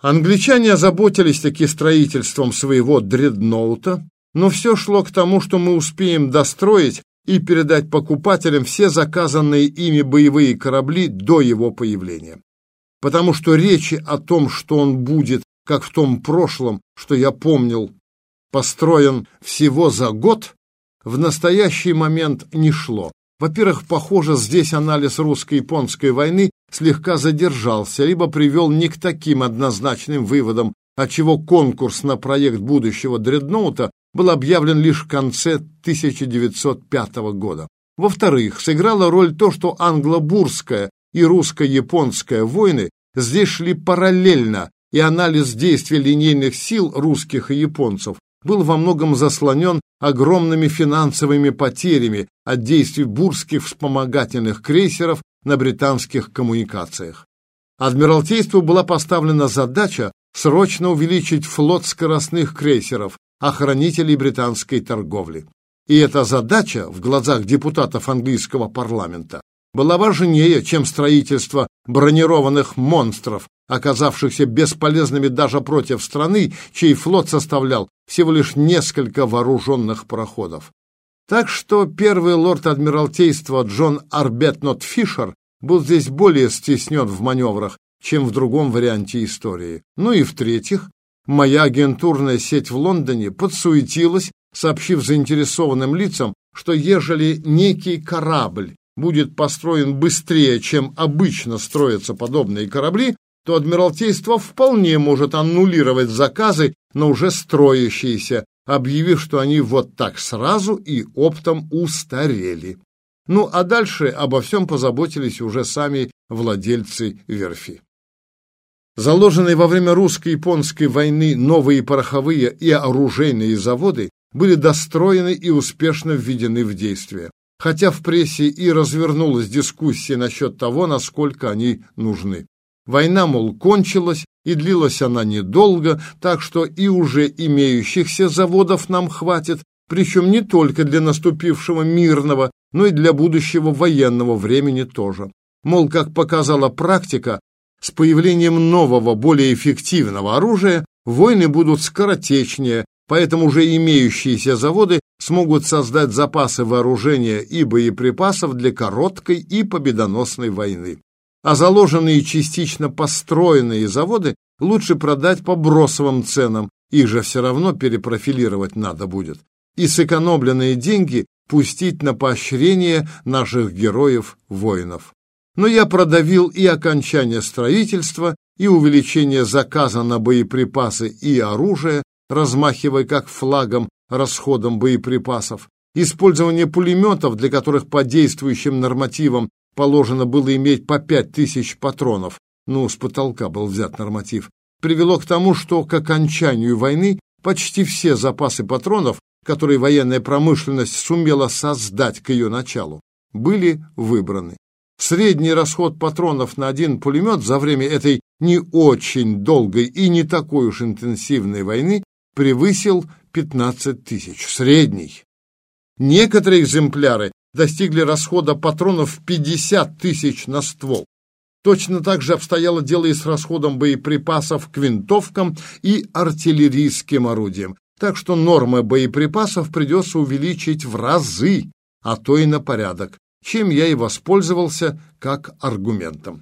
Англичане озаботились таки строительством своего дредноута, но все шло к тому, что мы успеем достроить и передать покупателям все заказанные ими боевые корабли до его появления. Потому что речи о том, что он будет, как в том прошлом, что я помнил, построен всего за год, в настоящий момент не шло. Во-первых, похоже, здесь анализ русско-японской войны слегка задержался, либо привел не к таким однозначным выводам, отчего конкурс на проект будущего дредноута был объявлен лишь в конце 1905 года. Во-вторых, сыграла роль то, что англо-бурская и русско-японская войны здесь шли параллельно, и анализ действий линейных сил русских и японцев был во многом заслонен огромными финансовыми потерями от действий бурских вспомогательных крейсеров на британских коммуникациях. Адмиралтейству была поставлена задача срочно увеличить флот скоростных крейсеров, охранителей британской торговли. И эта задача в глазах депутатов английского парламента была важнее, чем строительство бронированных монстров, оказавшихся бесполезными даже против страны, чей флот составлял всего лишь несколько вооруженных пароходов. Так что первый лорд Адмиралтейства Джон Арбетнот Фишер был здесь более стеснен в маневрах, чем в другом варианте истории. Ну и в-третьих, моя агентурная сеть в Лондоне подсуетилась, сообщив заинтересованным лицам, что ежели некий корабль будет построен быстрее, чем обычно строятся подобные корабли, то Адмиралтейство вполне может аннулировать заказы на уже строящиеся, объявив, что они вот так сразу и оптом устарели. Ну, а дальше обо всем позаботились уже сами владельцы верфи. Заложенные во время русско-японской войны новые пороховые и оружейные заводы были достроены и успешно введены в действие, хотя в прессе и развернулась дискуссия насчет того, насколько они нужны. Война, мол, кончилась, и длилась она недолго, так что и уже имеющихся заводов нам хватит, причем не только для наступившего мирного, но и для будущего военного времени тоже. Мол, как показала практика, с появлением нового, более эффективного оружия войны будут скоротечнее, поэтому уже имеющиеся заводы смогут создать запасы вооружения и боеприпасов для короткой и победоносной войны а заложенные частично построенные заводы лучше продать по бросовым ценам, их же все равно перепрофилировать надо будет, и сэкономленные деньги пустить на поощрение наших героев-воинов. Но я продавил и окончание строительства, и увеличение заказа на боеприпасы и оружие, размахивая как флагом расходом боеприпасов, использование пулеметов, для которых по действующим нормативам положено было иметь по пять тысяч патронов, ну, с потолка был взят норматив, привело к тому, что к окончанию войны почти все запасы патронов, которые военная промышленность сумела создать к ее началу, были выбраны. Средний расход патронов на один пулемет за время этой не очень долгой и не такой уж интенсивной войны превысил 15 тысяч. Средний. Некоторые экземпляры достигли расхода патронов в 50 тысяч на ствол. Точно так же обстояло дело и с расходом боеприпасов к винтовкам и артиллерийским орудиям. Так что нормы боеприпасов придется увеличить в разы, а то и на порядок, чем я и воспользовался как аргументом.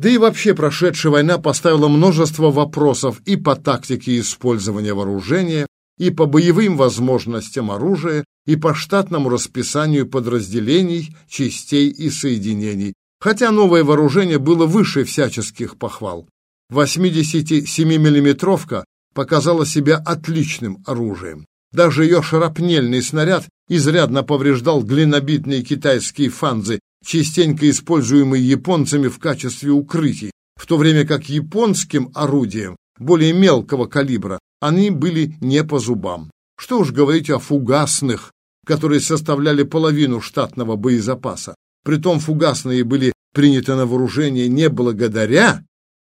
Да и вообще прошедшая война поставила множество вопросов и по тактике использования вооружения, и по боевым возможностям оружия, и по штатному расписанию подразделений, частей и соединений, хотя новое вооружение было выше всяческих похвал. 87-миллиметровка показала себя отличным оружием. Даже ее шарапнельный снаряд изрядно повреждал глинобитные китайские фанзы, частенько используемые японцами в качестве укрытий, в то время как японским орудием более мелкого калибра они были не по зубам. Что уж говорить о фугасных, которые составляли половину штатного боезапаса. Притом фугасные были приняты на вооружение не благодаря,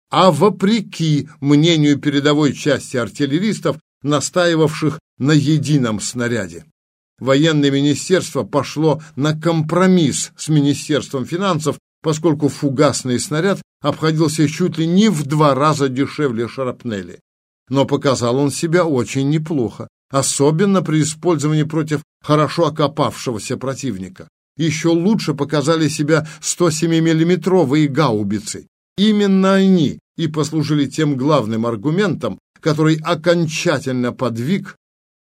а вопреки мнению передовой части артиллеристов, настаивавших на едином снаряде. Военное министерство пошло на компромисс с Министерством финансов, поскольку фугасный снаряд обходился чуть ли не в два раза дешевле шарапнели. Но показал он себя очень неплохо, особенно при использовании против хорошо окопавшегося противника. Еще лучше показали себя 107-миллиметровые гаубицы. Именно они и послужили тем главным аргументом, который окончательно подвиг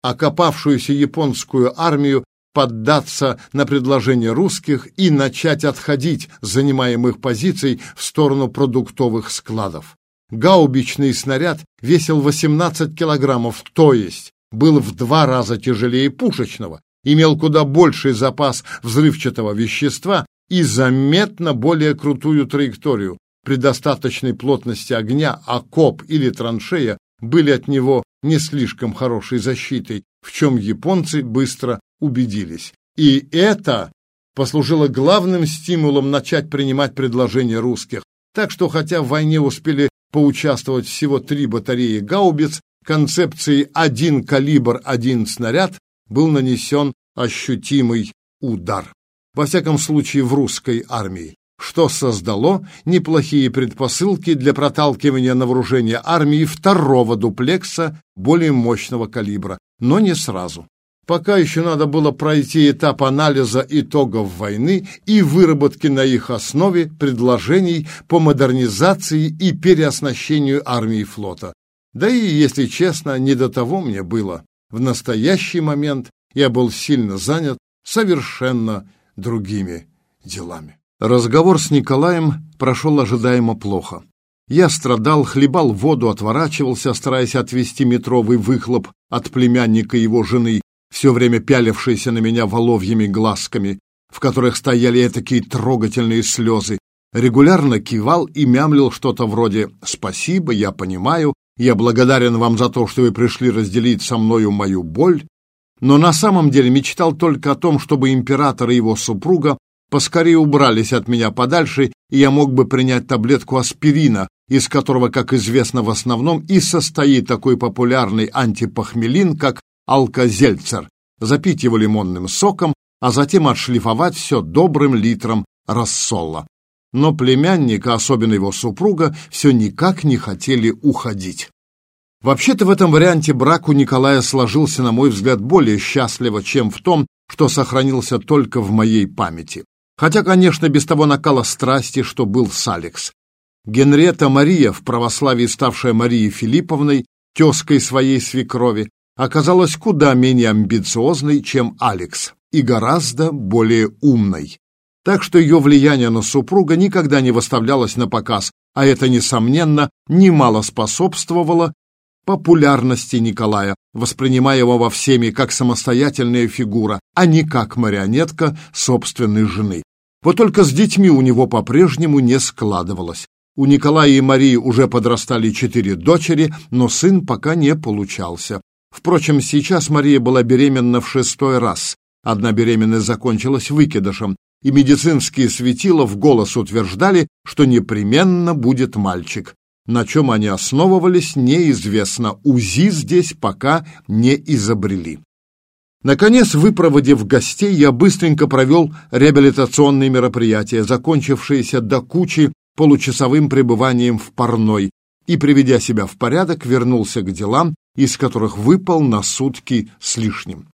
окопавшуюся японскую армию поддаться на предложение русских и начать отходить с занимаемых позиций в сторону продуктовых складов. Гаубичный снаряд весил 18 килограммов, то есть был в два раза тяжелее пушечного, имел куда больший запас взрывчатого вещества и заметно более крутую траекторию. При достаточной плотности огня окоп или траншея были от него не слишком хорошей защитой, в чем японцы быстро убедились. И это послужило главным стимулом начать принимать предложения русских. Так что, хотя в войне успели поучаствовать всего три батареи гаубиц, концепции «один калибр, один снаряд» был нанесен ощутимый удар. Во всяком случае, в русской армии что создало неплохие предпосылки для проталкивания на вооружение армии второго дуплекса более мощного калибра, но не сразу. Пока еще надо было пройти этап анализа итогов войны и выработки на их основе предложений по модернизации и переоснащению армии и флота. Да и, если честно, не до того мне было. В настоящий момент я был сильно занят совершенно другими делами. Разговор с Николаем прошел ожидаемо плохо. Я страдал, хлебал воду, отворачивался, стараясь отвести метровый выхлоп от племянника его жены, все время пялившейся на меня воловьими глазками, в которых стояли такие трогательные слезы. Регулярно кивал и мямлил что-то вроде «Спасибо, я понимаю, я благодарен вам за то, что вы пришли разделить со мною мою боль», но на самом деле мечтал только о том, чтобы император и его супруга поскорее убрались от меня подальше, и я мог бы принять таблетку аспирина, из которого, как известно, в основном и состоит такой популярный антипохмелин, как алкозельцер, запить его лимонным соком, а затем отшлифовать все добрым литром рассола. Но племянника, особенно его супруга, все никак не хотели уходить. Вообще-то в этом варианте брак у Николая сложился, на мой взгляд, более счастливо, чем в том, что сохранился только в моей памяти. Хотя, конечно, без того накала страсти, что был с Алекс. Генрета Мария, в православии ставшая Марией Филипповной, тезкой своей свекрови, оказалась куда менее амбициозной, чем Алекс, и гораздо более умной. Так что ее влияние на супруга никогда не выставлялось на показ, а это, несомненно, немало способствовало популярности Николая, воспринимаемого всеми как самостоятельная фигура, а не как марионетка собственной жены. Вот только с детьми у него по-прежнему не складывалось. У Николая и Марии уже подрастали четыре дочери, но сын пока не получался. Впрочем, сейчас Мария была беременна в шестой раз. Одна беременность закончилась выкидышем, и медицинские светила в голос утверждали, что непременно будет мальчик. На чем они основывались, неизвестно. УЗИ здесь пока не изобрели. Наконец, выпроводив гостей, я быстренько провел реабилитационные мероприятия, закончившиеся до кучи получасовым пребыванием в парной, и, приведя себя в порядок, вернулся к делам, из которых выпал на сутки с лишним.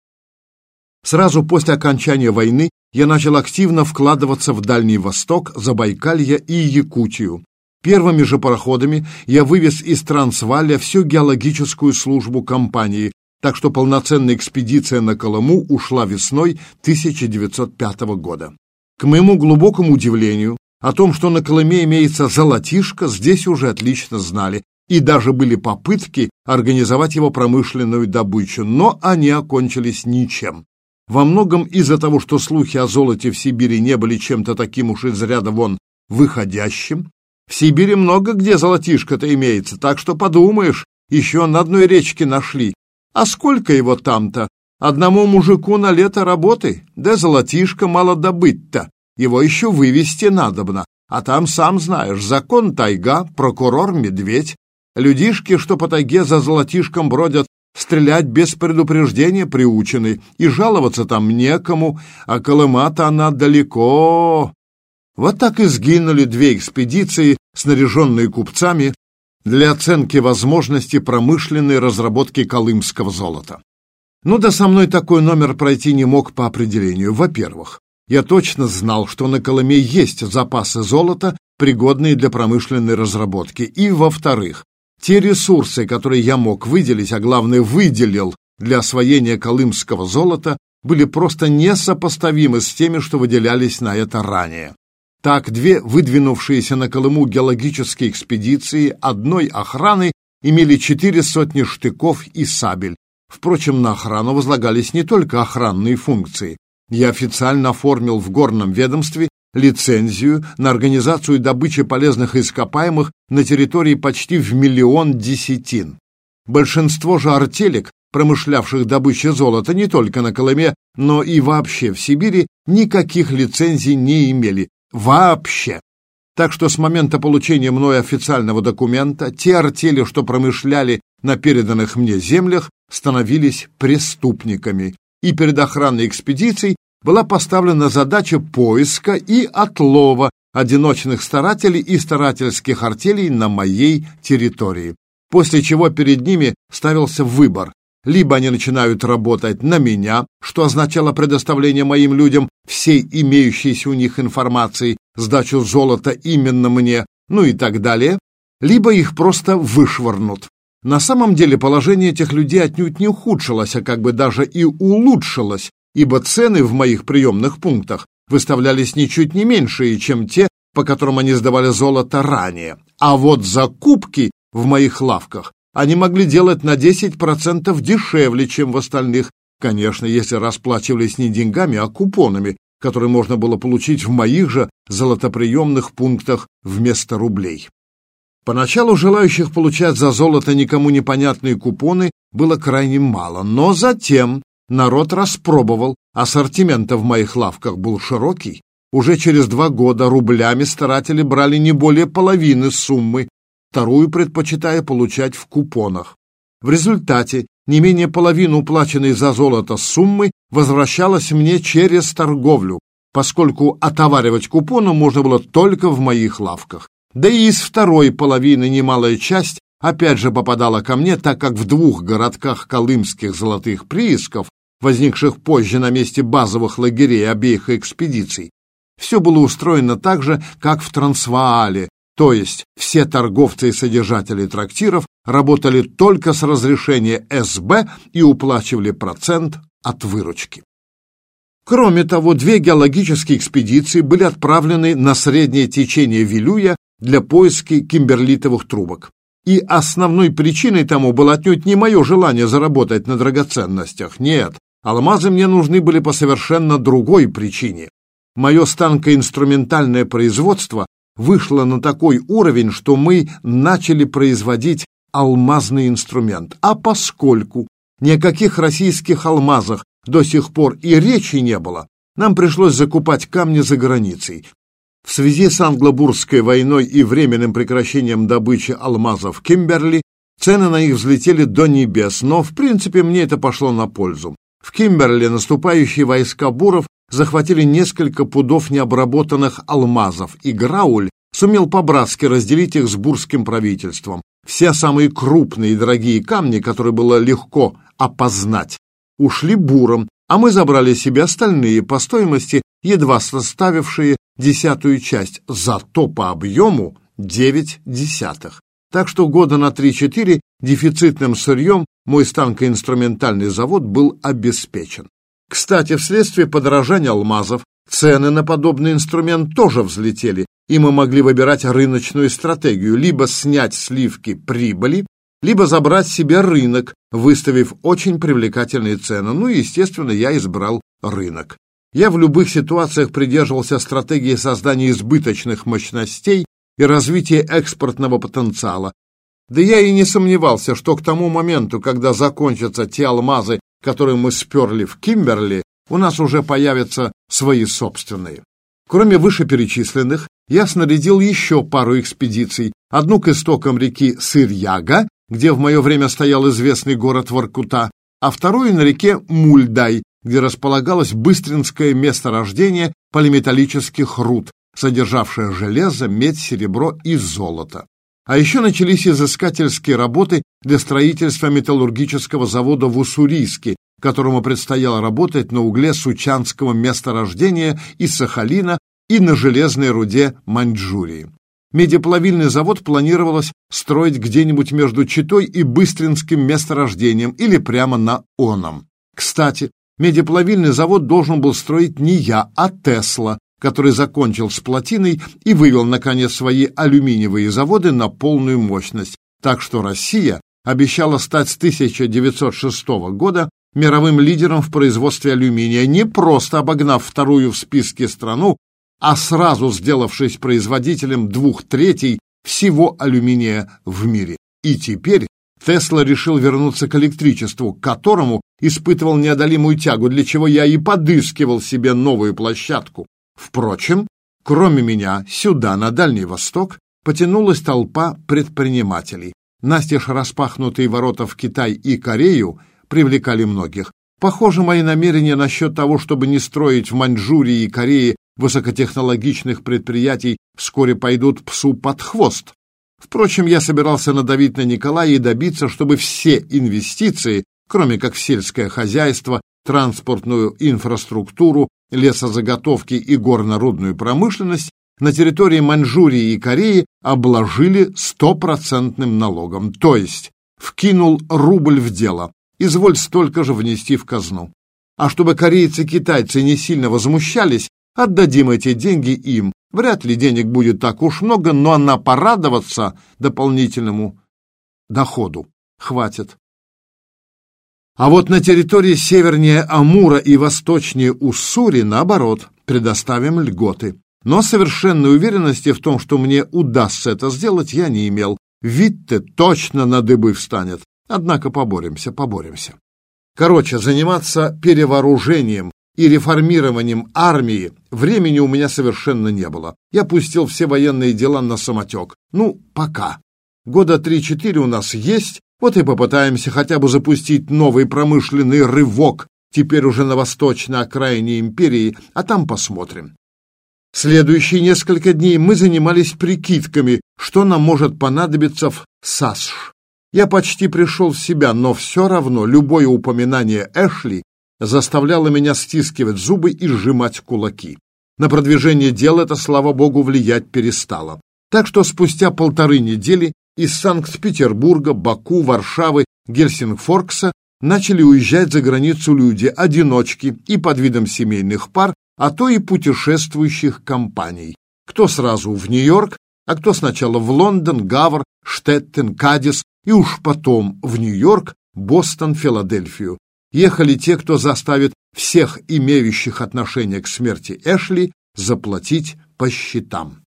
Сразу после окончания войны я начал активно вкладываться в Дальний Восток, Забайкалье и Якутию, Первыми же пароходами я вывез из Трансваля всю геологическую службу компании, так что полноценная экспедиция на Колыму ушла весной 1905 года. К моему глубокому удивлению, о том, что на Колыме имеется золотишко, здесь уже отлично знали, и даже были попытки организовать его промышленную добычу, но они окончились ничем. Во многом из-за того, что слухи о золоте в Сибири не были чем-то таким уж из ряда вон выходящим, в Сибири много где золотишко-то имеется, так что подумаешь, еще на одной речке нашли. А сколько его там-то? Одному мужику на лето работы, да золотишко мало добыть-то. Его еще вывести надобно. А там, сам знаешь, закон тайга, прокурор медведь. Людишки, что по тайге за золотишком бродят, стрелять без предупреждения приучены, и жаловаться там некому, а Колыма-то она далеко, Вот так и сгинули две экспедиции, снаряженные купцами для оценки возможности промышленной разработки колымского золота. Ну да со мной такой номер пройти не мог по определению. Во-первых, я точно знал, что на Колыме есть запасы золота, пригодные для промышленной разработки. И, во-вторых, те ресурсы, которые я мог выделить, а главное выделил для освоения колымского золота, были просто несопоставимы с теми, что выделялись на это ранее. Так, две выдвинувшиеся на Колыму геологические экспедиции одной охраны имели четыре сотни штыков и сабель. Впрочем, на охрану возлагались не только охранные функции. Я официально оформил в горном ведомстве лицензию на организацию добычи полезных ископаемых на территории почти в миллион десятин. Большинство же артелек, промышлявших добычей золота не только на Колыме, но и вообще в Сибири, никаких лицензий не имели. Вообще. Так что с момента получения мной официального документа те артели, что промышляли на переданных мне землях, становились преступниками. И перед охранной экспедицией была поставлена задача поиска и отлова одиночных старателей и старательских артелей на моей территории, после чего перед ними ставился выбор. Либо они начинают работать на меня, что означало предоставление моим людям всей имеющейся у них информации, сдачу золота именно мне, ну и так далее, либо их просто вышвырнут. На самом деле положение этих людей отнюдь не ухудшилось, а как бы даже и улучшилось, ибо цены в моих приемных пунктах выставлялись ничуть не меньшие, чем те, по которым они сдавали золото ранее. А вот закупки в моих лавках они могли делать на 10% дешевле, чем в остальных, конечно, если расплачивались не деньгами, а купонами, которые можно было получить в моих же золотоприемных пунктах вместо рублей. Поначалу желающих получать за золото никому непонятные купоны было крайне мало, но затем Народ распробовал, ассортимента в моих лавках был широкий. Уже через два года рублями старатели брали не более половины суммы, вторую предпочитая получать в купонах. В результате не менее половины уплаченной за золото суммы возвращалась мне через торговлю, поскольку отоваривать купоны можно было только в моих лавках. Да и из второй половины немалая часть опять же попадала ко мне, так как в двух городках колымских золотых приисков возникших позже на месте базовых лагерей обеих экспедиций, все было устроено так же, как в Трансваале, то есть все торговцы и содержатели трактиров работали только с разрешения СБ и уплачивали процент от выручки. Кроме того, две геологические экспедиции были отправлены на среднее течение Вилюя для поиска кимберлитовых трубок. И основной причиной тому было отнюдь не мое желание заработать на драгоценностях. Нет, Алмазы мне нужны были по совершенно другой причине. Мое станкоинструментальное производство вышло на такой уровень, что мы начали производить алмазный инструмент. А поскольку ни о каких российских алмазах до сих пор и речи не было, нам пришлось закупать камни за границей. В связи с англобургской войной и временным прекращением добычи алмазов Кимберли цены на их взлетели до небес, но в принципе мне это пошло на пользу. В Кимберли наступающие войска буров захватили несколько пудов необработанных алмазов, и Грауль сумел по-братски разделить их с бурским правительством. Все самые крупные и дорогие камни, которые было легко опознать, ушли буром, а мы забрали себе остальные по стоимости, едва составившие десятую часть, зато по объему девять десятых. Так что года на три-четыре дефицитным сырьем мой станкоинструментальный завод был обеспечен. Кстати, вследствие подорожания алмазов цены на подобный инструмент тоже взлетели, и мы могли выбирать рыночную стратегию, либо снять сливки прибыли, либо забрать себе рынок, выставив очень привлекательные цены. Ну и, естественно, я избрал рынок. Я в любых ситуациях придерживался стратегии создания избыточных мощностей и развития экспортного потенциала, да я и не сомневался, что к тому моменту, когда закончатся те алмазы, которые мы сперли в Кимберли, у нас уже появятся свои собственные. Кроме вышеперечисленных, я снарядил еще пару экспедиций. Одну к истокам реки Сырьяга, где в мое время стоял известный город Воркута, а вторую на реке Мульдай, где располагалось быстринское месторождение полиметаллических руд, содержавшая железо, медь, серебро и золото. А еще начались изыскательские работы для строительства металлургического завода в Уссурийске, которому предстояло работать на угле Сучанского месторождения и Сахалина и на железной руде Маньчжурии. Медиплавильный завод планировалось строить где-нибудь между Читой и Быстринским месторождением или прямо на Оном. Кстати, медиплавильный завод должен был строить не я, а Тесла, который закончил с плотиной и вывел, наконец, свои алюминиевые заводы на полную мощность. Так что Россия обещала стать с 1906 года мировым лидером в производстве алюминия, не просто обогнав вторую в списке страну, а сразу сделавшись производителем двух третей всего алюминия в мире. И теперь Тесла решил вернуться к электричеству, к которому испытывал неодолимую тягу, для чего я и подыскивал себе новую площадку. Впрочем, кроме меня, сюда, на Дальний Восток, потянулась толпа предпринимателей. Настежь распахнутые ворота в Китай и Корею привлекали многих. Похоже, мои намерения насчет того, чтобы не строить в Маньчжурии и Корее высокотехнологичных предприятий, вскоре пойдут псу под хвост. Впрочем, я собирался надавить на Николая и добиться, чтобы все инвестиции, кроме как в сельское хозяйство, транспортную инфраструктуру, лесозаготовки и горнорудную промышленность, на территории Маньчжурии и Кореи обложили стопроцентным налогом, то есть вкинул рубль в дело, изволь столько же внести в казну. А чтобы корейцы и китайцы не сильно возмущались, отдадим эти деньги им. Вряд ли денег будет так уж много, но на порадоваться дополнительному доходу хватит. А вот на территории севернее Амура и восточнее Уссури, наоборот, предоставим льготы. Но совершенной уверенности в том, что мне удастся это сделать, я не имел. Витте точно на дыбы встанет. Однако поборемся, поборемся. Короче, заниматься перевооружением и реформированием армии времени у меня совершенно не было. Я пустил все военные дела на самотек. Ну, пока. Года три-четыре у нас есть, вот и попытаемся хотя бы запустить новый промышленный рывок, теперь уже на восточной окраине империи, а там посмотрим. Следующие несколько дней мы занимались прикидками, что нам может понадобиться в САСШ. Я почти пришел в себя, но все равно любое упоминание Эшли заставляло меня стискивать зубы и сжимать кулаки. На продвижение дел это, слава богу, влиять перестало. Так что спустя полторы недели из Санкт-Петербурга, Баку, Варшавы, Гельсингфоркса начали уезжать за границу люди, одиночки и под видом семейных пар, а то и путешествующих компаний. Кто сразу в Нью-Йорк, а кто сначала в Лондон, Гавр, Штеттен, Кадис, и уж потом в Нью-Йорк, Бостон, Филадельфию. Ехали те, кто заставит всех имеющих отношение к смерти Эшли заплатить по счетам.